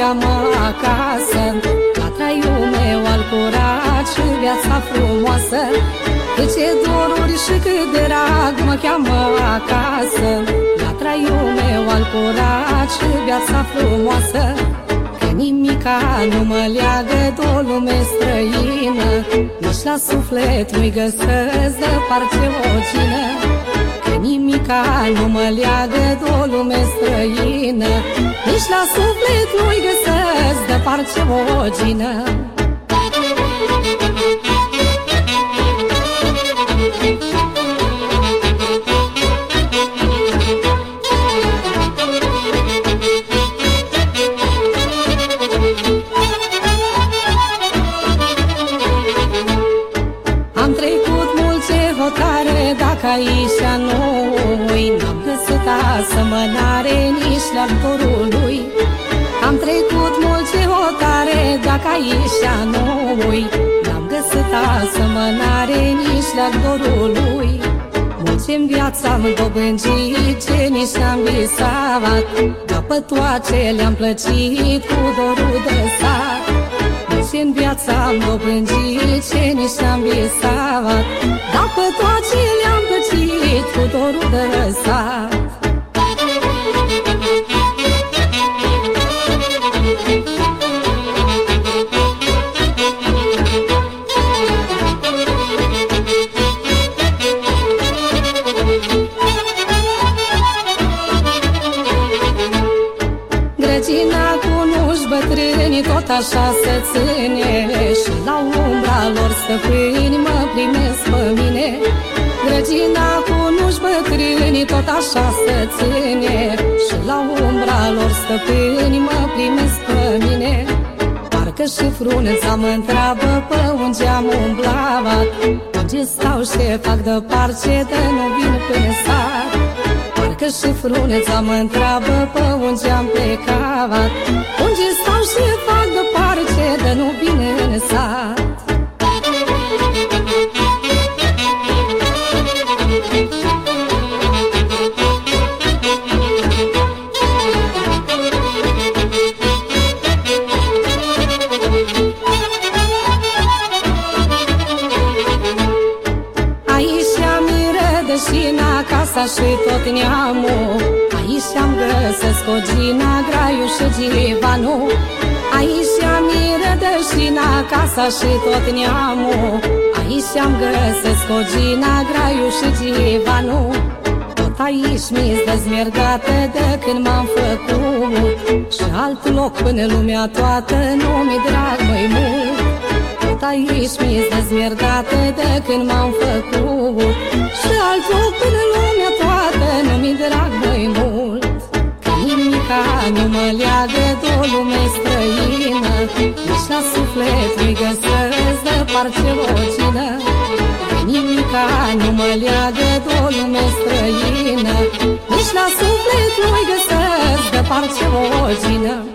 drag mă cheamă acasă. La traiul meu al curat și viața frumoasă. Ce doruri și cât de drag mă cheamă acasă? La traiul meu al curat și viața frumoasă. Că nimica nu mă leagă de o lume străină. Nici la suflet nu-i găsesc de parce o cină nimica nu mă leagă de o lume străină. Nici la suflet nu-i găsesc de parce o gină trecut multe hotare dacă aici nu N-am găsit asemănare nici la dorului Am trecut multe hotare dacă aici noi N-am găsit asemănare nici la dorului Mulți în viața am dobândit ce nici n-am visat. Dar pe toate le-am plăcit cu dorul de sat. Mulți în viața am dobândit ce nici n-am visat Dar pe toate le-am plăcit cu dorul de sat. Grăcina cu nuși bătrâni tot așa se ține Și la umbra lor stăpâni tot așa se ține Și la umbra lor stăpâni mă primesc pe mine. Parcă și fruneța mă întreabă pe unde am umblat Unde stau și fac de parce de nu vin până sat Că și fruneța mă întreabă pe unde am plecat Unde stau și fac de parce de nu vine în sat casa și tot neamul. Aici am găsesc o gina, graiu și givanu Aici am miră și în casa și tot neamul. Aici am găsesc o gina, graiu și givanu Tot aici mi-s dezmergată de când m-am făcut. Și alt loc până lumea toată nu mi drag mai mult. Tot aici mi-s dezmerdată de când m-am făcut. Și alt loc până Nici la suflet nu-i găsesc de parce o cină. Că nimica nu mă leagă de o lume străină. Nici la suflet nu-i găsesc de parce o cină